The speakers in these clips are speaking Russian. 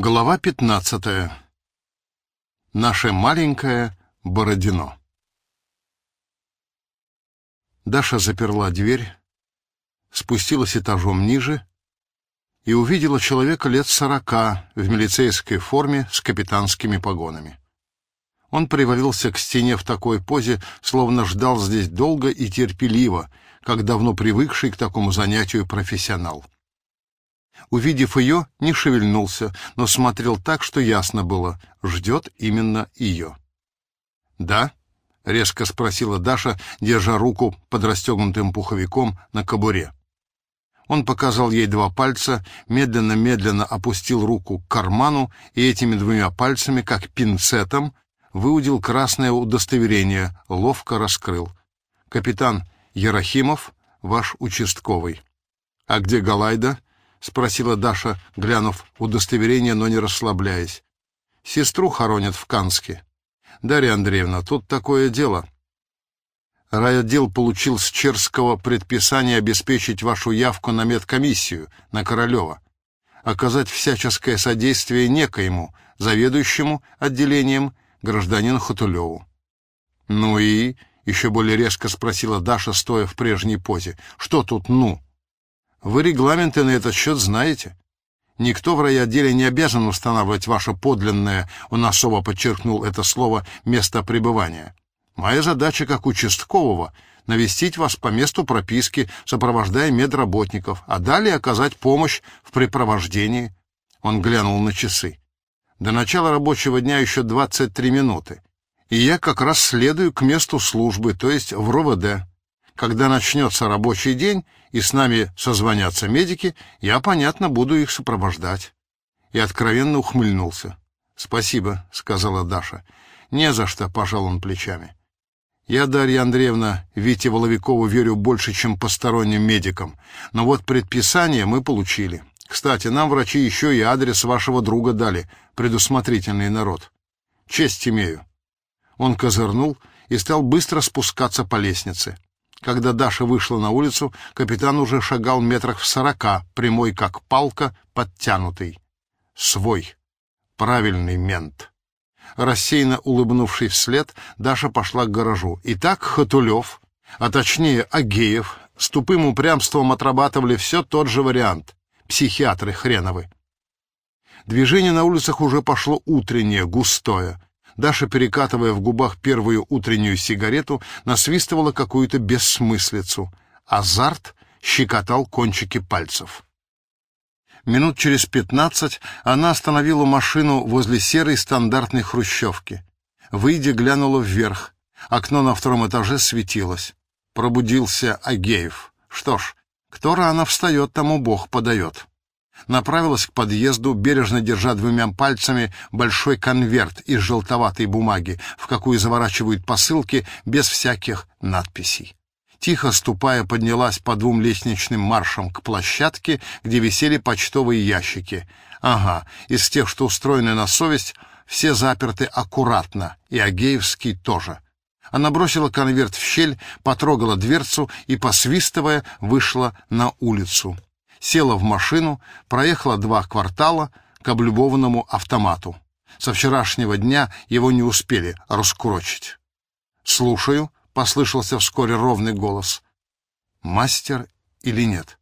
Глава 15. Наше маленькое Бородино. Даша заперла дверь, спустилась этажом ниже и увидела человека лет сорока в милицейской форме с капитанскими погонами. Он привалился к стене в такой позе, словно ждал здесь долго и терпеливо, как давно привыкший к такому занятию профессионал. Увидев ее, не шевельнулся, но смотрел так, что ясно было — ждет именно ее. «Да?» — резко спросила Даша, держа руку под расстегнутым пуховиком на кобуре. Он показал ей два пальца, медленно-медленно опустил руку к карману и этими двумя пальцами, как пинцетом, выудил красное удостоверение, ловко раскрыл. «Капитан Ерохимов, ваш участковый». «А где Галайда?» — спросила Даша, глянув удостоверение, но не расслабляясь. «Сестру хоронят в Канске». «Дарья Андреевна, тут такое дело». Райотдел получил с Черского предписание обеспечить вашу явку на медкомиссию, на Королева. Оказать всяческое содействие некоему, заведующему отделением, гражданину Хатулеву. «Ну и?» — еще более резко спросила Даша, стоя в прежней позе. «Что тут «ну»?» Вы регламенты на этот счет знаете. Никто в райотделе не обязан устанавливать ваше подлинное, он особо подчеркнул это слово, место пребывания. Моя задача как участкового — навестить вас по месту прописки, сопровождая медработников, а далее оказать помощь в препровождении. Он глянул на часы. До начала рабочего дня еще 23 минуты. И я как раз следую к месту службы, то есть в РОВД. Когда начнется рабочий день и с нами созвонятся медики, я, понятно, буду их сопровождать. И откровенно ухмыльнулся. «Спасибо», — сказала Даша. «Не за что», — пожал он плечами. «Я, Дарья Андреевна, Вите Воловикову верю больше, чем посторонним медикам. Но вот предписание мы получили. Кстати, нам врачи еще и адрес вашего друга дали, предусмотрительный народ. Честь имею». Он козырнул и стал быстро спускаться по лестнице. Когда Даша вышла на улицу, капитан уже шагал метрах в сорока, прямой как палка, подтянутый. Свой. Правильный мент. Рассеянно улыбнувшись вслед, Даша пошла к гаражу. И так Хатулев, а точнее Агеев, с тупым упрямством отрабатывали все тот же вариант. Психиатры хреновы. Движение на улицах уже пошло утреннее, густое. Даша, перекатывая в губах первую утреннюю сигарету, насвистывала какую-то бессмыслицу. Азарт щекотал кончики пальцев. Минут через пятнадцать она остановила машину возле серой стандартной хрущевки. Выйдя, глянула вверх. Окно на втором этаже светилось. Пробудился Агеев. Что ж, кто рано встает, тому Бог подает направилась к подъезду, бережно держа двумя пальцами большой конверт из желтоватой бумаги, в какую заворачивают посылки без всяких надписей. Тихо ступая, поднялась по двум лестничным маршам к площадке, где висели почтовые ящики. Ага, из тех, что устроены на совесть, все заперты аккуратно, и Агеевский тоже. Она бросила конверт в щель, потрогала дверцу и, посвистывая, вышла на улицу села в машину, проехала два квартала к облюбованному автомату. Со вчерашнего дня его не успели раскурочить. «Слушаю», — послышался вскоре ровный голос. «Мастер или нет?»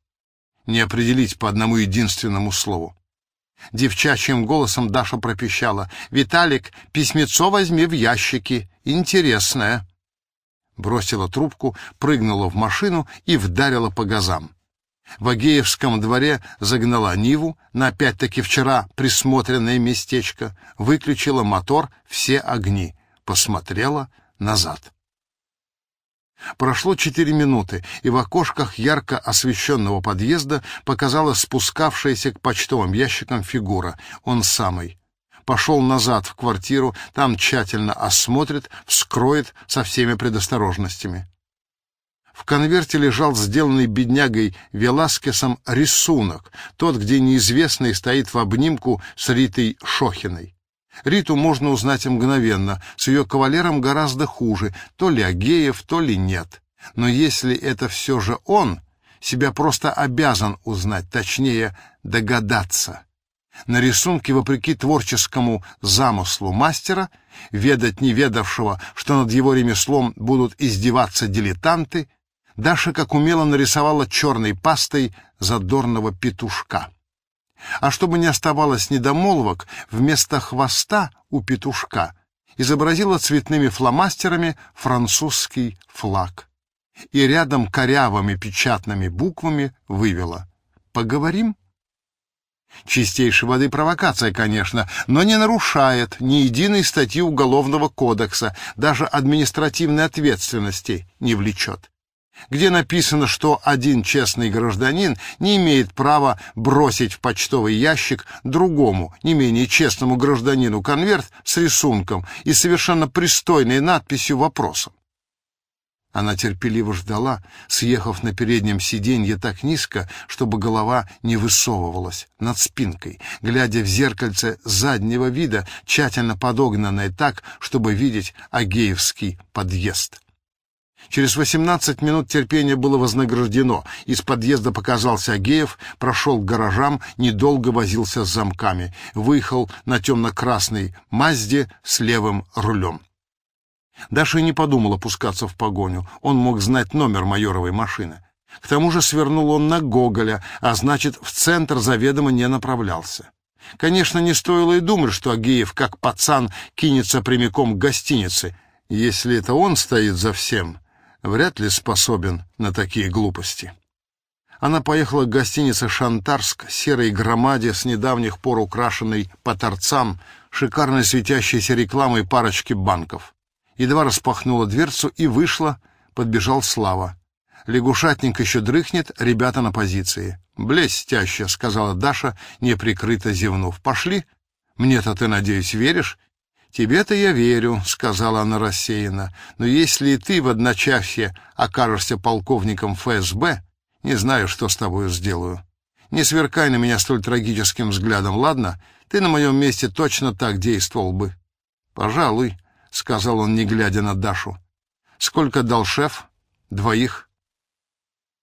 Не определить по одному единственному слову. Девчачьим голосом Даша пропищала. «Виталик, письмецо возьми в ящики. Интересное». Бросила трубку, прыгнула в машину и вдарила по газам. В Агеевском дворе загнала Ниву на опять-таки вчера присмотренное местечко, выключила мотор, все огни, посмотрела назад. Прошло четыре минуты, и в окошках ярко освещенного подъезда показалась спускавшаяся к почтовым ящикам фигура, он самый. Пошел назад в квартиру, там тщательно осмотрит, вскроет со всеми предосторожностями. В конверте лежал сделанный беднягой Веласкесом рисунок, тот, где неизвестный стоит в обнимку с Ритой Шохиной. Риту можно узнать мгновенно, с ее кавалером гораздо хуже, то ли Агеев, то ли нет. Но если это все же он, себя просто обязан узнать, точнее, догадаться. На рисунке, вопреки творческому замыслу мастера, ведать не ведавшего, что над его ремеслом будут издеваться дилетанты, Даша как умело нарисовала черной пастой задорного петушка. А чтобы не оставалось недомолвок, вместо хвоста у петушка изобразила цветными фломастерами французский флаг. И рядом корявыми печатными буквами вывела «Поговорим?» Чистейшей воды провокация, конечно, но не нарушает ни единой статьи Уголовного кодекса, даже административной ответственности не влечет где написано, что один честный гражданин не имеет права бросить в почтовый ящик другому, не менее честному гражданину конверт с рисунком и совершенно пристойной надписью вопросом. Она терпеливо ждала, съехав на переднем сиденье так низко, чтобы голова не высовывалась над спинкой, глядя в зеркальце заднего вида, тщательно подогнанное так, чтобы видеть Агеевский подъезд. Через 18 минут терпение было вознаграждено. Из подъезда показался Агеев, прошел к гаражам, недолго возился с замками. Выехал на темно-красной «Мазде» с левым рулем. Даша и не подумала пускаться в погоню. Он мог знать номер майоровой машины. К тому же свернул он на Гоголя, а значит, в центр заведомо не направлялся. Конечно, не стоило и думать, что Агеев, как пацан, кинется прямиком к гостинице. Если это он стоит за всем, вряд ли способен на такие глупости. Она поехала к гостинице «Шантарск», серой громаде с недавних пор украшенной по торцам, шикарной светящейся рекламой парочки банков. Едва распахнула дверцу и вышла, подбежал Слава. Лягушатник еще дрыхнет, ребята на позиции. «Блестяще», — сказала Даша, неприкрыто зевнув. «Пошли? Мне-то ты, надеюсь, веришь? «Тебе-то я верю», — сказала она рассеянно, «но если и ты в одночасье окажешься полковником ФСБ, не знаю, что с тобою сделаю. Не сверкай на меня столь трагическим взглядом, ладно? Ты на моем месте точно так действовал бы». «Пожалуй», — сказал он, не глядя на Дашу. «Сколько дал шеф?» «Двоих».